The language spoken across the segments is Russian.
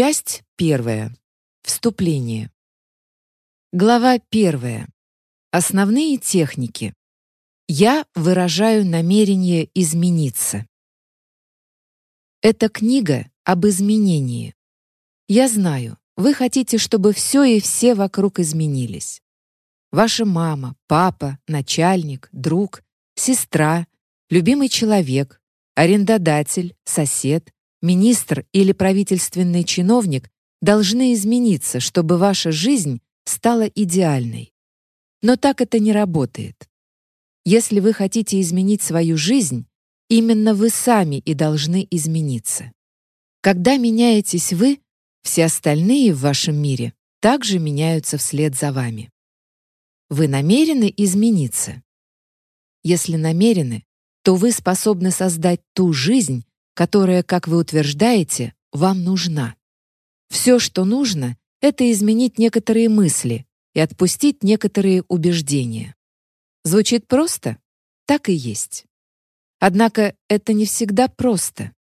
Часть первая. Вступление. Глава первая. Основные техники. Я выражаю намерение измениться. Эта книга об изменении. Я знаю, вы хотите, чтобы все и все вокруг изменились. Ваша мама, папа, начальник, друг, сестра, любимый человек, арендодатель, сосед, министр или правительственный чиновник должны измениться, чтобы ваша жизнь стала идеальной. Но так это не работает. Если вы хотите изменить свою жизнь, именно вы сами и должны измениться. Когда меняетесь вы, все остальные в вашем мире также меняются вслед за вами. Вы намерены измениться? Если намерены, то вы способны создать ту жизнь, которая, как вы утверждаете, вам нужна. Все, что нужно, это изменить некоторые мысли и отпустить некоторые убеждения. Звучит просто? Так и есть. Однако это не всегда просто.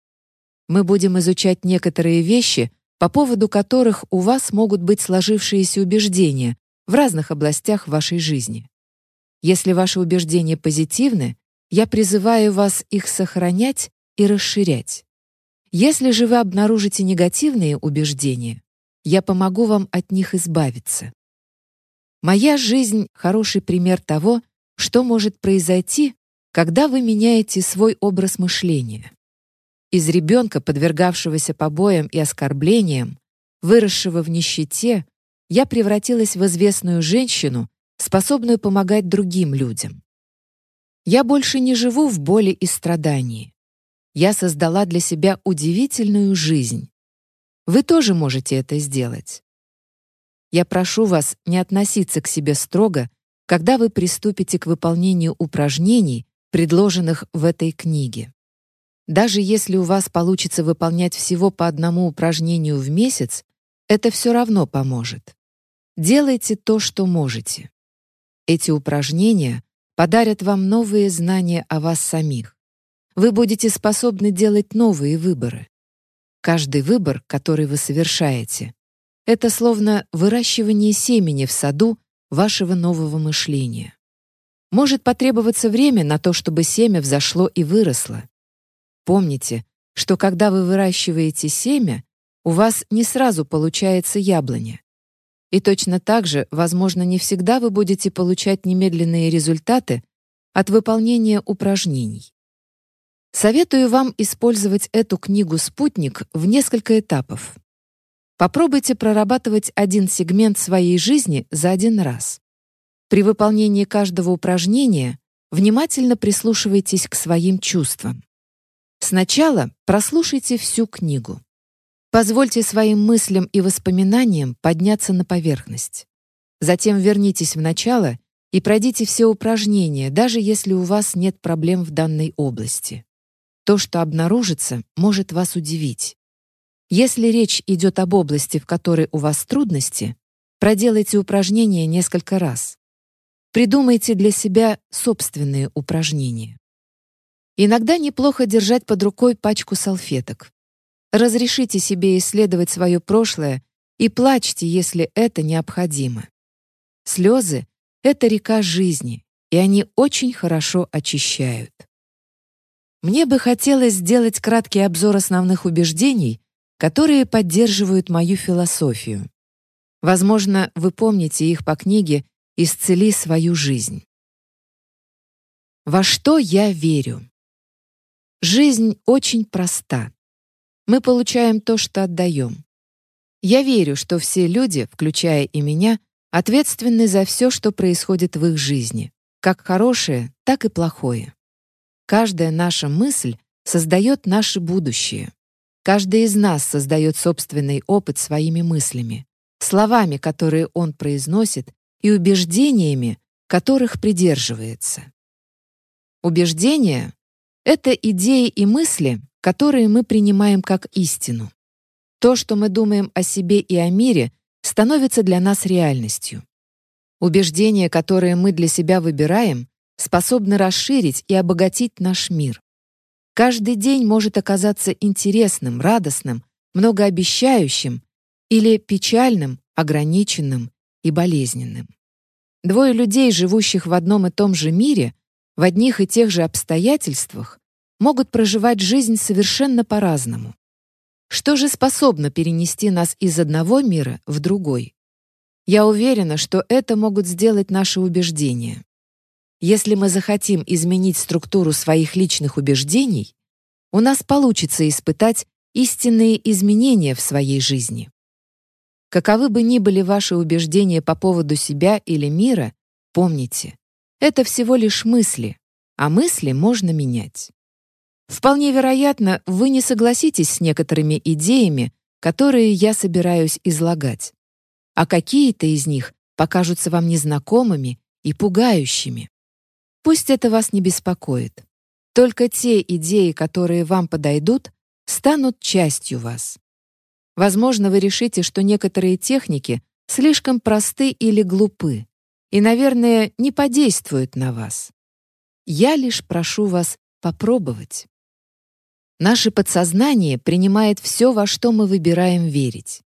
Мы будем изучать некоторые вещи, по поводу которых у вас могут быть сложившиеся убеждения в разных областях вашей жизни. Если ваши убеждения позитивны, я призываю вас их сохранять и расширять. Если же вы обнаружите негативные убеждения, я помогу вам от них избавиться. Моя жизнь — хороший пример того, что может произойти, когда вы меняете свой образ мышления. Из ребенка, подвергавшегося побоям и оскорблениям, выросшего в нищете, я превратилась в известную женщину, способную помогать другим людям. Я больше не живу в боли и страдании я создала для себя удивительную жизнь. Вы тоже можете это сделать. Я прошу вас не относиться к себе строго, когда вы приступите к выполнению упражнений, предложенных в этой книге. Даже если у вас получится выполнять всего по одному упражнению в месяц, это все равно поможет. Делайте то, что можете. Эти упражнения подарят вам новые знания о вас самих вы будете способны делать новые выборы. Каждый выбор, который вы совершаете, это словно выращивание семени в саду вашего нового мышления. Может потребоваться время на то, чтобы семя взошло и выросло. Помните, что когда вы выращиваете семя, у вас не сразу получается яблоня. И точно так же, возможно, не всегда вы будете получать немедленные результаты от выполнения упражнений. Советую вам использовать эту книгу «Спутник» в несколько этапов. Попробуйте прорабатывать один сегмент своей жизни за один раз. При выполнении каждого упражнения внимательно прислушивайтесь к своим чувствам. Сначала прослушайте всю книгу. Позвольте своим мыслям и воспоминаниям подняться на поверхность. Затем вернитесь в начало и пройдите все упражнения, даже если у вас нет проблем в данной области. То, что обнаружится, может вас удивить. Если речь идет об области, в которой у вас трудности, проделайте упражнения несколько раз. Придумайте для себя собственные упражнения. Иногда неплохо держать под рукой пачку салфеток. Разрешите себе исследовать свое прошлое и плачьте, если это необходимо. Слезы — это река жизни, и они очень хорошо очищают. Мне бы хотелось сделать краткий обзор основных убеждений, которые поддерживают мою философию. Возможно, вы помните их по книге «Исцели свою жизнь». Во что я верю? Жизнь очень проста. Мы получаем то, что отдаем. Я верю, что все люди, включая и меня, ответственны за все, что происходит в их жизни, как хорошее, так и плохое. Каждая наша мысль создает наше будущее. Каждый из нас создает собственный опыт своими мыслями, словами, которые он произносит, и убеждениями, которых придерживается. Убеждения — это идеи и мысли, которые мы принимаем как истину. То, что мы думаем о себе и о мире, становится для нас реальностью. Убеждения, которые мы для себя выбираем, способны расширить и обогатить наш мир. Каждый день может оказаться интересным, радостным, многообещающим, или печальным, ограниченным и болезненным. Двое людей, живущих в одном и том же мире, в одних и тех же обстоятельствах, могут проживать жизнь совершенно по-разному. Что же способно перенести нас из одного мира в другой? Я уверена, что это могут сделать наши убеждения. Если мы захотим изменить структуру своих личных убеждений, у нас получится испытать истинные изменения в своей жизни. Каковы бы ни были ваши убеждения по поводу себя или мира, помните, это всего лишь мысли, а мысли можно менять. Вполне вероятно, вы не согласитесь с некоторыми идеями, которые я собираюсь излагать, а какие-то из них покажутся вам незнакомыми и пугающими. Пусть это вас не беспокоит. Только те идеи, которые вам подойдут, станут частью вас. Возможно, вы решите, что некоторые техники слишком просты или глупы и, наверное, не подействуют на вас. Я лишь прошу вас попробовать. Наше подсознание принимает все, во что мы выбираем верить.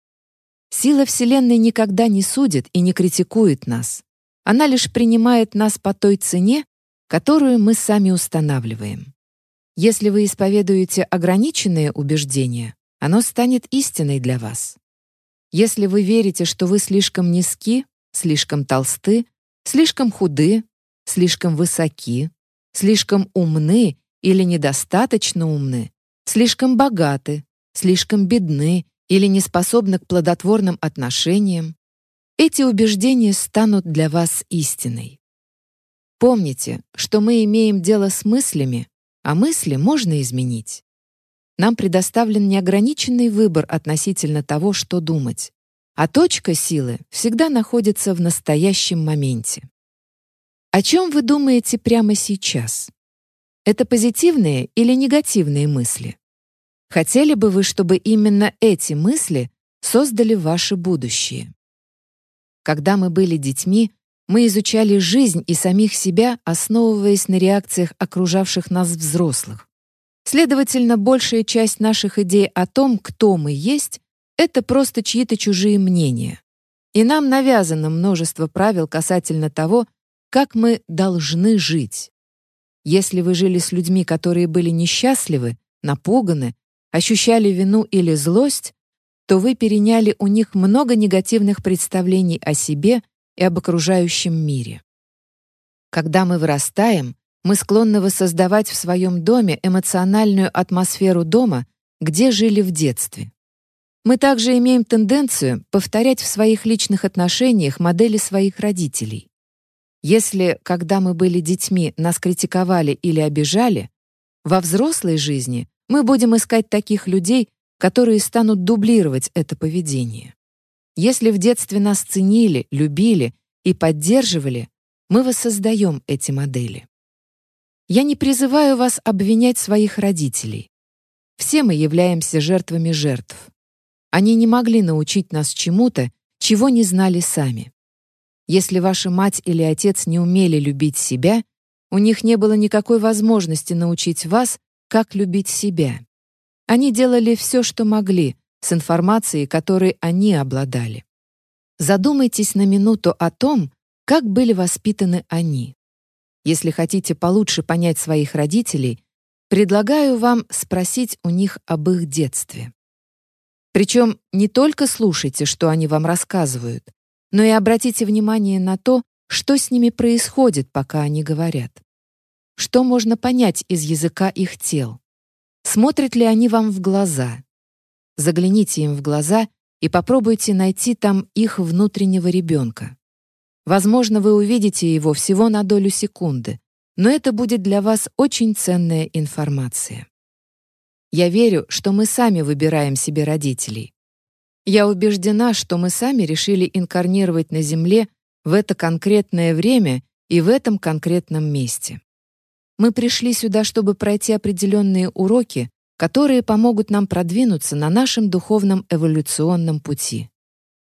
Сила Вселенной никогда не судит и не критикует нас. Она лишь принимает нас по той цене, которую мы сами устанавливаем. Если вы исповедуете ограниченные убеждения, оно станет истиной для вас. Если вы верите, что вы слишком низки, слишком толсты, слишком худы, слишком высоки, слишком умны или недостаточно умны, слишком богаты, слишком бедны или не способны к плодотворным отношениям, эти убеждения станут для вас истиной. Помните, что мы имеем дело с мыслями, а мысли можно изменить. Нам предоставлен неограниченный выбор относительно того, что думать, а точка силы всегда находится в настоящем моменте. О чем вы думаете прямо сейчас? Это позитивные или негативные мысли? Хотели бы вы, чтобы именно эти мысли создали ваше будущее? Когда мы были детьми, мы изучали жизнь и самих себя, основываясь на реакциях окружавших нас взрослых. Следовательно, большая часть наших идей о том, кто мы есть, это просто чьи-то чужие мнения. И нам навязано множество правил касательно того, как мы должны жить. Если вы жили с людьми, которые были несчастливы, напуганы, ощущали вину или злость, то вы переняли у них много негативных представлений о себе и об окружающем мире. Когда мы вырастаем, мы склонны воссоздавать в своем доме эмоциональную атмосферу дома, где жили в детстве. Мы также имеем тенденцию повторять в своих личных отношениях модели своих родителей. Если, когда мы были детьми, нас критиковали или обижали, во взрослой жизни мы будем искать таких людей, которые станут дублировать это поведение. Если в детстве нас ценили, любили и поддерживали, мы воссоздаем эти модели. Я не призываю вас обвинять своих родителей. Все мы являемся жертвами жертв. Они не могли научить нас чему-то, чего не знали сами. Если ваша мать или отец не умели любить себя, у них не было никакой возможности научить вас, как любить себя. Они делали все, что могли, с информацией, которой они обладали. Задумайтесь на минуту о том, как были воспитаны они. Если хотите получше понять своих родителей, предлагаю вам спросить у них об их детстве. Причем не только слушайте, что они вам рассказывают, но и обратите внимание на то, что с ними происходит, пока они говорят. Что можно понять из языка их тел? Смотрят ли они вам в глаза? Загляните им в глаза и попробуйте найти там их внутреннего ребенка. Возможно, вы увидите его всего на долю секунды, но это будет для вас очень ценная информация. Я верю, что мы сами выбираем себе родителей. Я убеждена, что мы сами решили инкарнировать на Земле в это конкретное время и в этом конкретном месте. Мы пришли сюда, чтобы пройти определенные уроки, которые помогут нам продвинуться на нашем духовном эволюционном пути.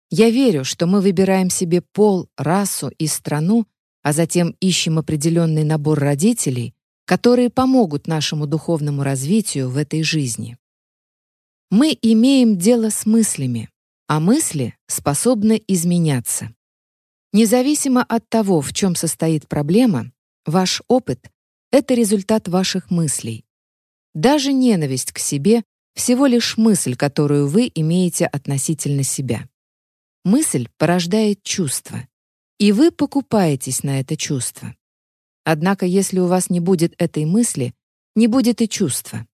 Я верю, что мы выбираем себе пол, расу и страну, а затем ищем определенный набор родителей, которые помогут нашему духовному развитию в этой жизни. Мы имеем дело с мыслями, а мысли способны изменяться. Независимо от того, в чем состоит проблема, ваш опыт — это результат ваших мыслей. Даже ненависть к себе — всего лишь мысль, которую вы имеете относительно себя. Мысль порождает чувство, и вы покупаетесь на это чувство. Однако, если у вас не будет этой мысли, не будет и чувства.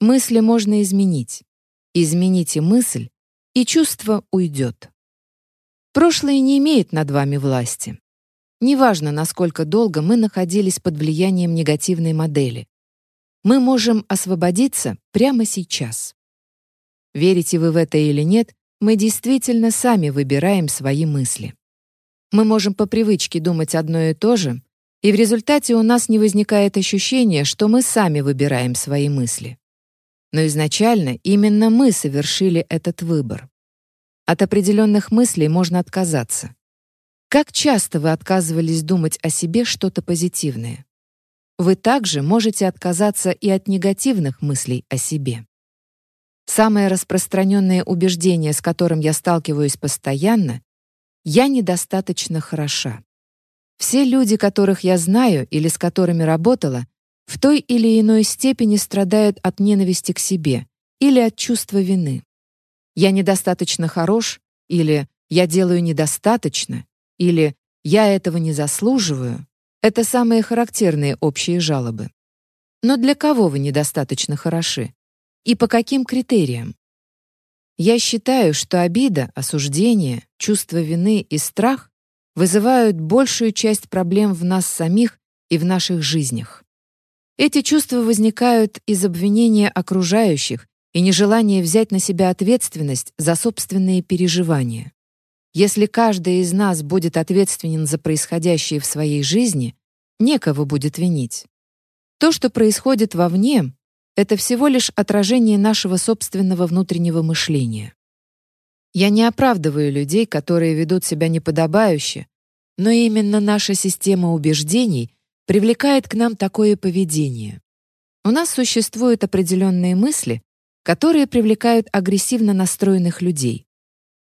Мысли можно изменить. Измените мысль, и чувство уйдет. Прошлое не имеет над вами власти. Неважно, насколько долго мы находились под влиянием негативной модели. Мы можем освободиться прямо сейчас. Верите вы в это или нет, мы действительно сами выбираем свои мысли. Мы можем по привычке думать одно и то же, и в результате у нас не возникает ощущения, что мы сами выбираем свои мысли. Но изначально именно мы совершили этот выбор. От определенных мыслей можно отказаться. Как часто вы отказывались думать о себе что-то позитивное? Вы также можете отказаться и от негативных мыслей о себе. Самое распространенное убеждение, с которым я сталкиваюсь постоянно, я недостаточно хороша. Все люди, которых я знаю или с которыми работала, в той или иной степени страдают от ненависти к себе или от чувства вины. Я недостаточно хорош или я делаю недостаточно или я этого не заслуживаю. Это самые характерные общие жалобы. Но для кого вы недостаточно хороши? И по каким критериям? Я считаю, что обида, осуждение, чувство вины и страх вызывают большую часть проблем в нас самих и в наших жизнях. Эти чувства возникают из обвинения окружающих и нежелания взять на себя ответственность за собственные переживания. Если каждый из нас будет ответственен за происходящее в своей жизни, некого будет винить. То, что происходит вовне, это всего лишь отражение нашего собственного внутреннего мышления. Я не оправдываю людей, которые ведут себя неподобающе, но именно наша система убеждений привлекает к нам такое поведение. У нас существуют определенные мысли, которые привлекают агрессивно настроенных людей.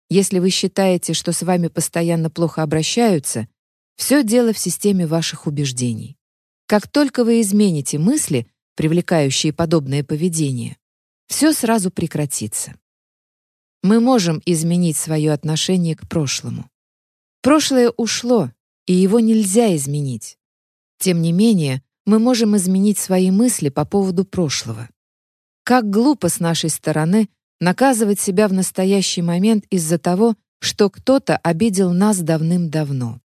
Если вы считаете, что с вами постоянно плохо обращаются, все дело в системе ваших убеждений. Как только вы измените мысли, привлекающие подобное поведение, все сразу прекратится. Мы можем изменить свое отношение к прошлому. Прошлое ушло, и его нельзя изменить. Тем не менее, мы можем изменить свои мысли по поводу прошлого. Как глупо с нашей стороны наказывать себя в настоящий момент из-за того, что кто-то обидел нас давным-давно.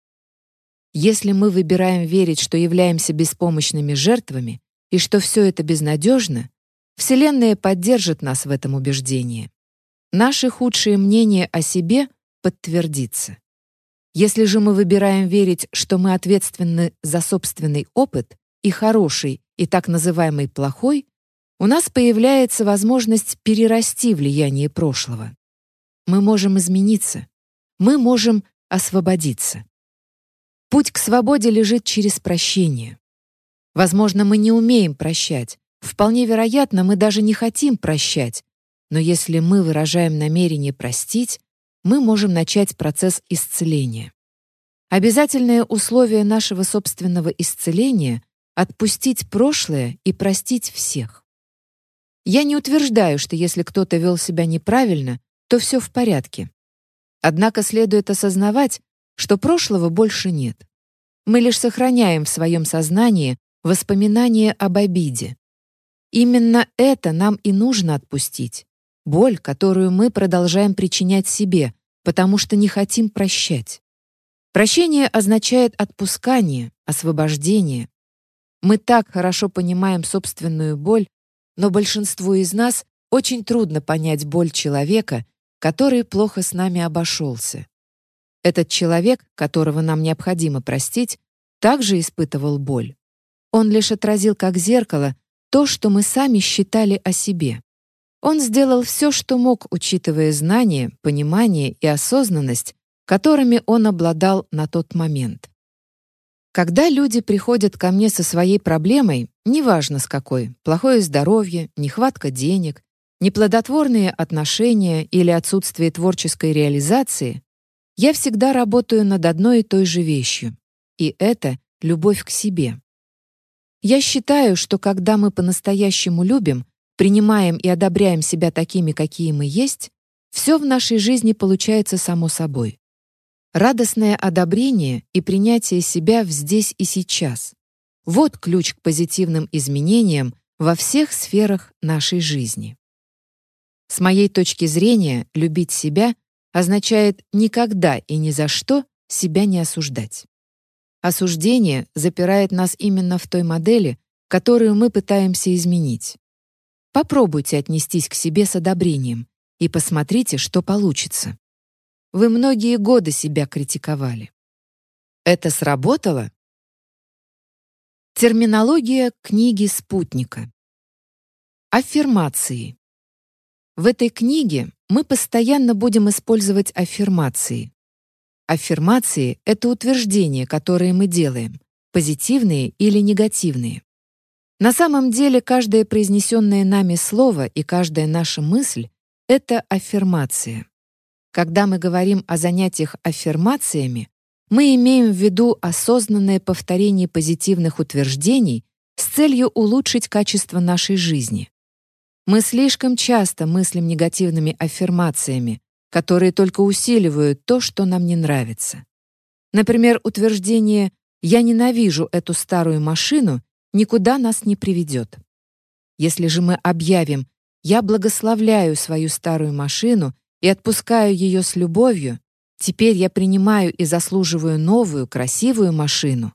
Если мы выбираем верить, что являемся беспомощными жертвами и что все это безнадежно, Вселенная поддержит нас в этом убеждении. Наши худшие мнения о себе подтвердится. Если же мы выбираем верить, что мы ответственны за собственный опыт, и хороший, и так называемый плохой, у нас появляется возможность перерасти влияние прошлого. Мы можем измениться. Мы можем освободиться. Путь к свободе лежит через прощение. Возможно, мы не умеем прощать. Вполне вероятно, мы даже не хотим прощать. Но если мы выражаем намерение простить, мы можем начать процесс исцеления. Обязательное условие нашего собственного исцеления — отпустить прошлое и простить всех. Я не утверждаю, что если кто-то вел себя неправильно, то все в порядке. Однако следует осознавать, что прошлого больше нет. Мы лишь сохраняем в своем сознании воспоминания об обиде. Именно это нам и нужно отпустить боль, которую мы продолжаем причинять себе, потому что не хотим прощать. Прощение означает отпускание, освобождение. Мы так хорошо понимаем собственную боль, но большинству из нас очень трудно понять боль человека, который плохо с нами обошелся. Этот человек, которого нам необходимо простить, также испытывал боль. Он лишь отразил как зеркало то, что мы сами считали о себе. Он сделал все, что мог, учитывая знания, понимание и осознанность, которыми он обладал на тот момент. Когда люди приходят ко мне со своей проблемой, неважно с какой, плохое здоровье, нехватка денег, неплодотворные отношения или отсутствие творческой реализации, я всегда работаю над одной и той же вещью, и это любовь к себе. Я считаю, что когда мы по-настоящему любим, принимаем и одобряем себя такими, какие мы есть, все в нашей жизни получается само собой. Радостное одобрение и принятие себя в здесь и сейчас. Вот ключ к позитивным изменениям во всех сферах нашей жизни. С моей точки зрения, любить себя означает никогда и ни за что себя не осуждать. Осуждение запирает нас именно в той модели, которую мы пытаемся изменить. Попробуйте отнестись к себе с одобрением и посмотрите, что получится. Вы многие годы себя критиковали. Это сработало? Терминология книги спутника. Аффирмации. В этой книге мы постоянно будем использовать аффирмации. Аффирмации — это утверждения, которые мы делаем, позитивные или негативные. На самом деле каждое произнесенное нами слово и каждая наша мысль — это аффирмация. Когда мы говорим о занятиях аффирмациями, мы имеем в виду осознанное повторение позитивных утверждений с целью улучшить качество нашей жизни. Мы слишком часто мыслим негативными аффирмациями, которые только усиливают то, что нам не нравится. Например, утверждение «я ненавижу эту старую машину» никуда нас не приведет. Если же мы объявим «я благословляю свою старую машину и отпускаю ее с любовью», теперь я принимаю и заслуживаю новую, красивую машину,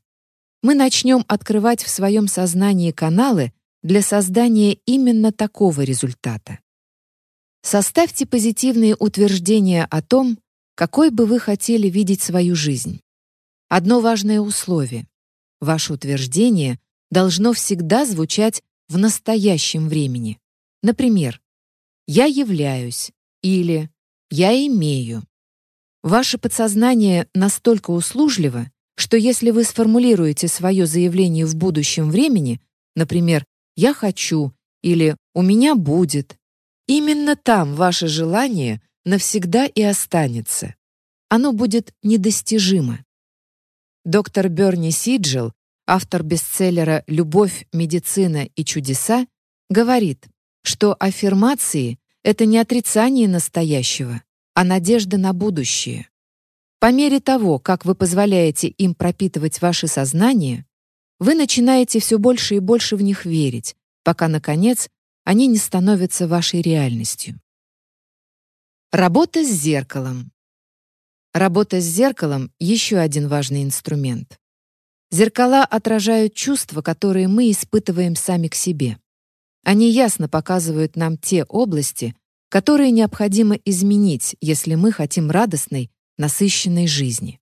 мы начнем открывать в своем сознании каналы для создания именно такого результата. Составьте позитивные утверждения о том, какой бы вы хотели видеть свою жизнь. Одно важное условие. Ваше утверждение должно всегда звучать в настоящем времени. Например, «Я являюсь» или «Я имею». Ваше подсознание настолько услужливо, что если вы сформулируете свое заявление в будущем времени, например, «Я хочу» или «У меня будет», Именно там ваше желание навсегда и останется. Оно будет недостижимо. Доктор Берни Сиджел, автор бестселлера «Любовь, медицина и чудеса», говорит, что аффирмации — это не отрицание настоящего, а надежда на будущее. По мере того, как вы позволяете им пропитывать ваше сознание, вы начинаете все больше и больше в них верить, пока, наконец, они не становятся вашей реальностью. Работа с зеркалом. Работа с зеркалом — еще один важный инструмент. Зеркала отражают чувства, которые мы испытываем сами к себе. Они ясно показывают нам те области, которые необходимо изменить, если мы хотим радостной, насыщенной жизни.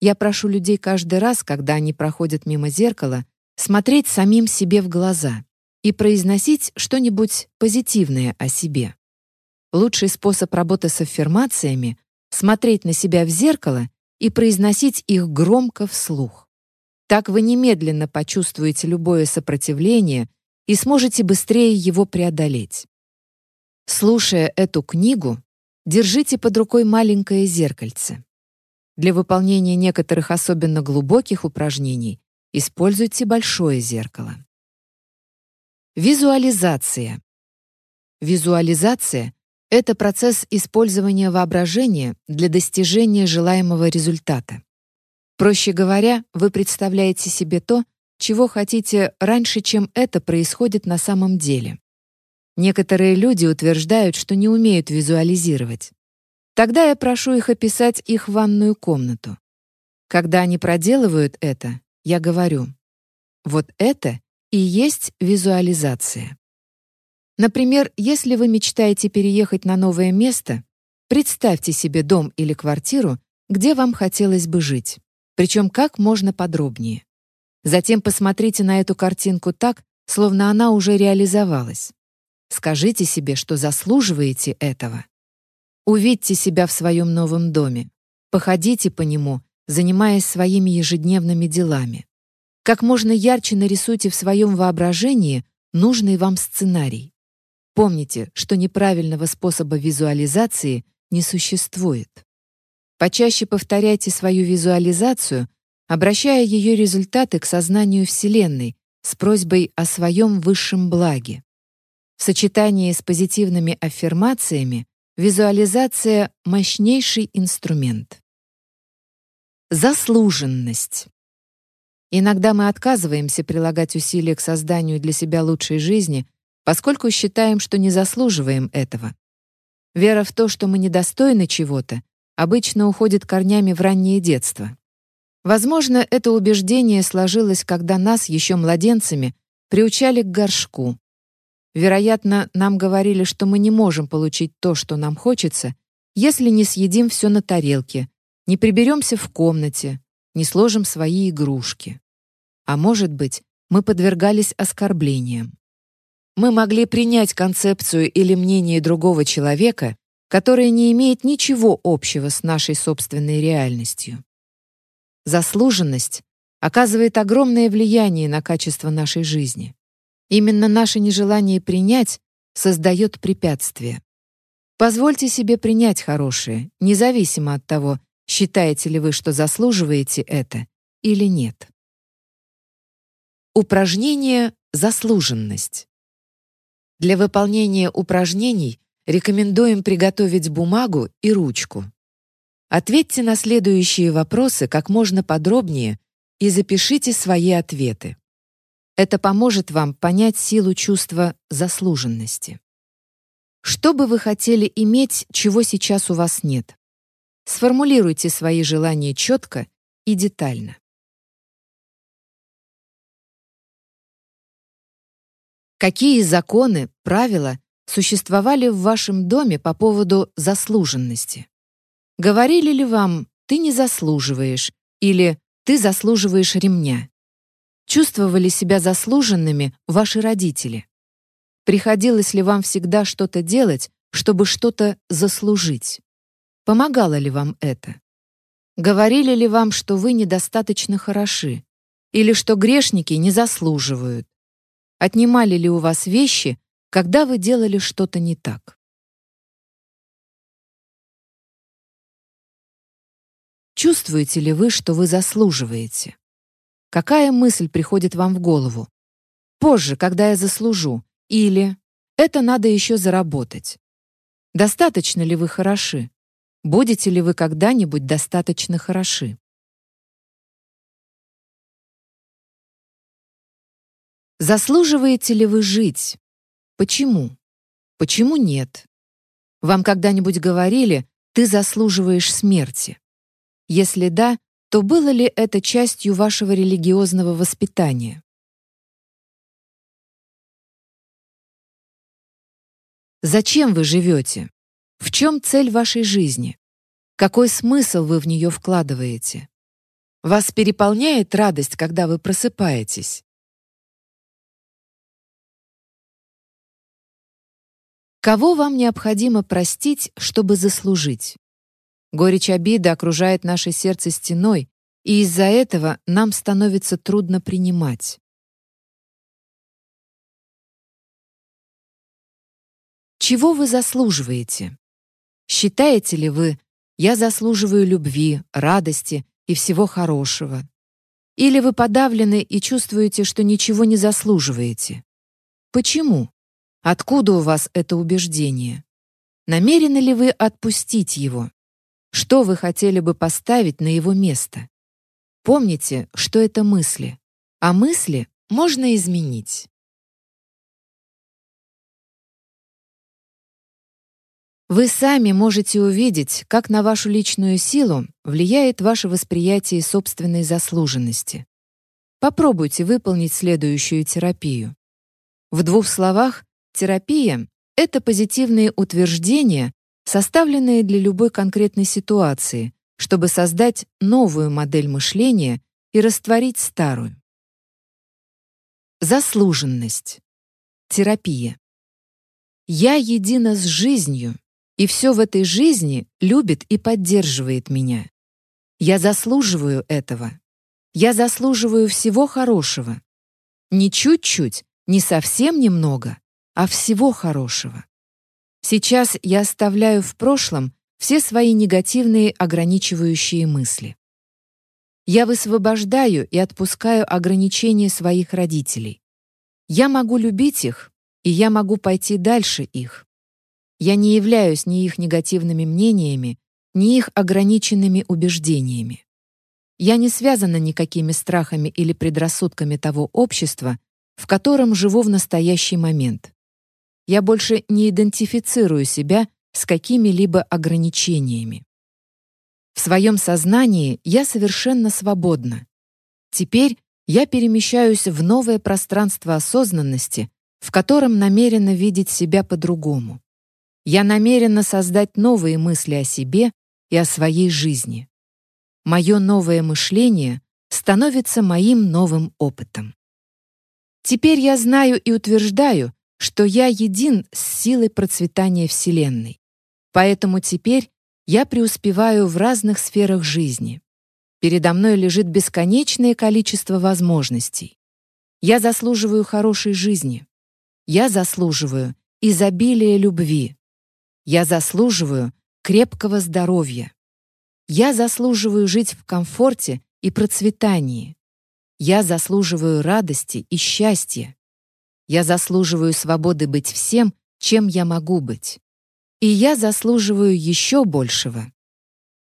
Я прошу людей каждый раз, когда они проходят мимо зеркала, смотреть самим себе в глаза и произносить что-нибудь позитивное о себе. Лучший способ работы с аффирмациями — смотреть на себя в зеркало и произносить их громко вслух. Так вы немедленно почувствуете любое сопротивление и сможете быстрее его преодолеть. Слушая эту книгу, держите под рукой маленькое зеркальце. Для выполнения некоторых особенно глубоких упражнений используйте большое зеркало. Визуализация. Визуализация — это процесс использования воображения для достижения желаемого результата. Проще говоря, вы представляете себе то, чего хотите раньше, чем это происходит на самом деле. Некоторые люди утверждают, что не умеют визуализировать. Тогда я прошу их описать их ванную комнату. Когда они проделывают это, я говорю, вот это и есть визуализация. Например, если вы мечтаете переехать на новое место, представьте себе дом или квартиру, где вам хотелось бы жить, причем как можно подробнее. Затем посмотрите на эту картинку так, словно она уже реализовалась. Скажите себе, что заслуживаете этого. Увидьте себя в своем новом доме. Походите по нему, занимаясь своими ежедневными делами. Как можно ярче нарисуйте в своем воображении нужный вам сценарий. Помните, что неправильного способа визуализации не существует. Почаще повторяйте свою визуализацию, обращая ее результаты к сознанию Вселенной с просьбой о своем высшем благе. В сочетании с позитивными аффирмациями визуализация — мощнейший инструмент. Заслуженность. Иногда мы отказываемся прилагать усилия к созданию для себя лучшей жизни, поскольку считаем, что не заслуживаем этого. Вера в то, что мы недостойны чего-то, обычно уходит корнями в раннее детство. Возможно, это убеждение сложилось, когда нас, еще младенцами, приучали к горшку. Вероятно, нам говорили, что мы не можем получить то, что нам хочется, если не съедим все на тарелке, не приберемся в комнате, не сложим свои игрушки. А может быть, мы подвергались оскорблениям. Мы могли принять концепцию или мнение другого человека, которое не имеет ничего общего с нашей собственной реальностью. Заслуженность оказывает огромное влияние на качество нашей жизни. Именно наше нежелание принять создает препятствия. Позвольте себе принять хорошее, независимо от того, считаете ли вы, что заслуживаете это или нет. Упражнение «Заслуженность». Для выполнения упражнений рекомендуем приготовить бумагу и ручку. Ответьте на следующие вопросы как можно подробнее и запишите свои ответы. Это поможет вам понять силу чувства заслуженности. Что бы вы хотели иметь, чего сейчас у вас нет? Сформулируйте свои желания четко и детально. Какие законы, правила существовали в вашем доме по поводу заслуженности? Говорили ли вам «ты не заслуживаешь» или «ты заслуживаешь ремня»? Чувствовали себя заслуженными ваши родители? Приходилось ли вам всегда что-то делать, чтобы что-то заслужить? Помогало ли вам это? Говорили ли вам, что вы недостаточно хороши? Или что грешники не заслуживают? Отнимали ли у вас вещи, когда вы делали что-то не так? Чувствуете ли вы, что вы заслуживаете? Какая мысль приходит вам в голову? Позже, когда я заслужу, или это надо еще заработать. Достаточно ли вы хороши? Будете ли вы когда-нибудь достаточно хороши? Заслуживаете ли вы жить? Почему? Почему нет? Вам когда-нибудь говорили, ты заслуживаешь смерти? Если да, то было ли это частью вашего религиозного воспитания? Зачем вы живете? В чем цель вашей жизни? Какой смысл вы в нее вкладываете? Вас переполняет радость, когда вы просыпаетесь? Кого вам необходимо простить, чтобы заслужить? Горечь обиды окружает наше сердце стеной, и из-за этого нам становится трудно принимать. Чего вы заслуживаете? Считаете ли вы, я заслуживаю любви, радости и всего хорошего? Или вы подавлены и чувствуете, что ничего не заслуживаете? Почему? Откуда у вас это убеждение? Намерены ли вы отпустить его? Что вы хотели бы поставить на его место? Помните, что это мысли, а мысли можно изменить. Вы сами можете увидеть, как на вашу личную силу влияет ваше восприятие собственной заслуженности. Попробуйте выполнить следующую терапию. В двух словах, терапия — это позитивные утверждения, составленные для любой конкретной ситуации, чтобы создать новую модель мышления и растворить старую. Заслуженность. Терапия. Я едина с жизнью, и все в этой жизни любит и поддерживает меня. Я заслуживаю этого. Я заслуживаю всего хорошего. Не чуть-чуть, не совсем немного, а всего хорошего. Сейчас я оставляю в прошлом все свои негативные ограничивающие мысли. Я высвобождаю и отпускаю ограничения своих родителей. Я могу любить их, и я могу пойти дальше их. Я не являюсь ни их негативными мнениями, ни их ограниченными убеждениями. Я не связана никакими страхами или предрассудками того общества, в котором живу в настоящий момент. Я больше не идентифицирую себя с какими-либо ограничениями. В своем сознании я совершенно свободна. Теперь я перемещаюсь в новое пространство осознанности, в котором намерена видеть себя по-другому. Я намерена создать новые мысли о себе и о своей жизни. Мое новое мышление становится моим новым опытом. Теперь я знаю и утверждаю, что я един с силой процветания Вселенной. Поэтому теперь я преуспеваю в разных сферах жизни. Передо мной лежит бесконечное количество возможностей. Я заслуживаю хорошей жизни. Я заслуживаю изобилия любви. Я заслуживаю крепкого здоровья. Я заслуживаю жить в комфорте и процветании. Я заслуживаю радости и счастья. Я заслуживаю свободы быть всем, чем я могу быть. И я заслуживаю еще большего.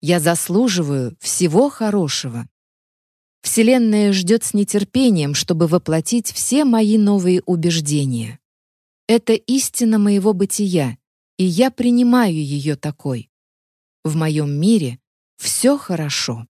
Я заслуживаю всего хорошего. Вселенная ждет с нетерпением, чтобы воплотить все мои новые убеждения. Это истина моего бытия, и я принимаю ее такой. В моем мире все хорошо.